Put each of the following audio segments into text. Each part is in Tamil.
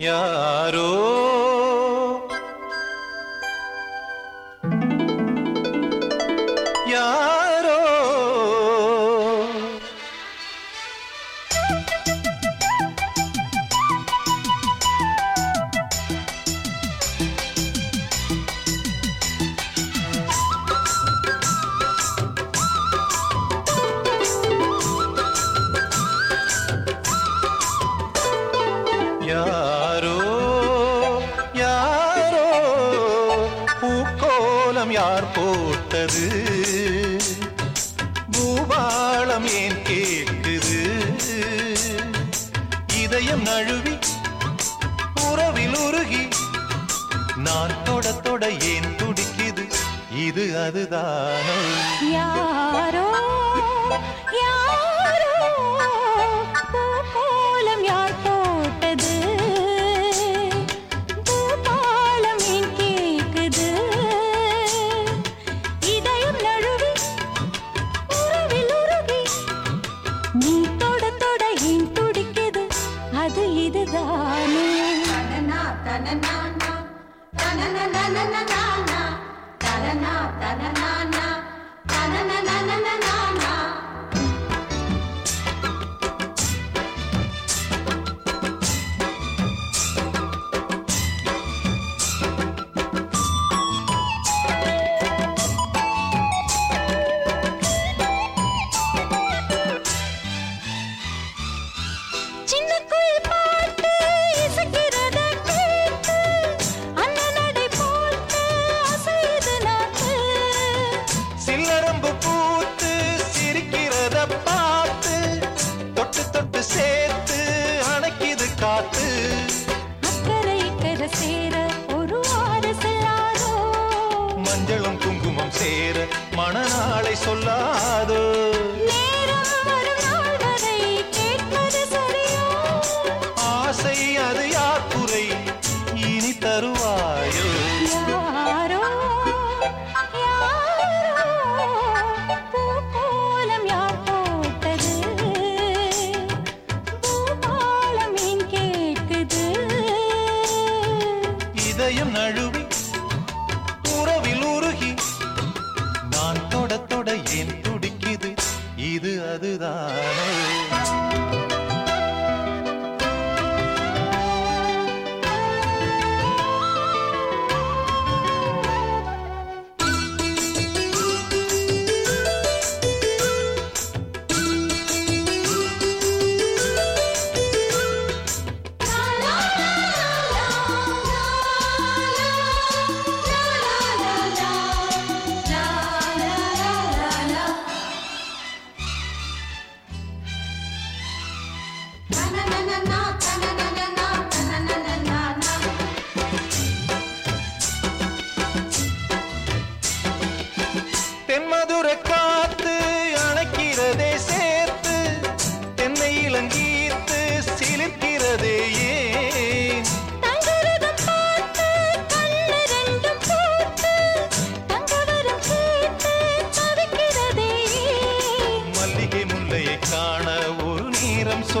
யாரோ போட்டது பூபாளம் ஏன் கேட்குது இதயம் நழுவி உறவில் உருகி நான் தொட தொட ஏன் துடிக்குது? இது அதுதானோ. இதுதானே தனனா தனனானா தனனனனனனானா தனனா தனனானா தனனனனனனானா சின்ன see. ஏன் துடிக்குது. இது அதுதான்.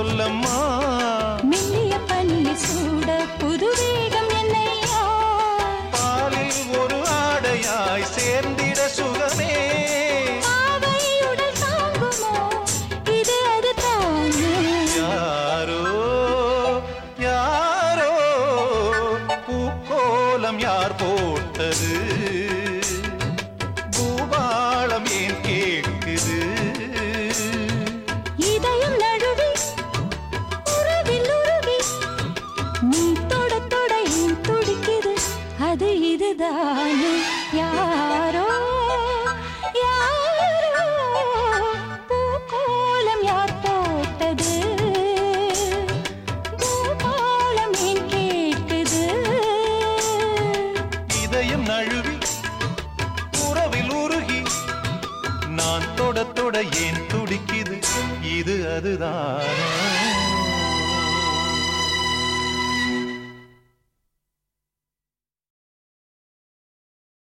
சொல்லம்மா. மெல்லிய பனியை சூட புது வேகம் என்னையா? பாலில் ஒரு ஆடையாய் சேர்ந்திட சுகமே. யார் போட்டது? நீ தொட தொட ஏன் துடிக்குது. அது இதுதானே. யாரோ யாரோ பூக்கோலம் யார் போட்டது? பூபாலம் ஏன் கேட்குது இதயம் நழுவி உறவில் உருகி நான் தொட தொட ஏன் துடிக்குது? இது அதுதான்.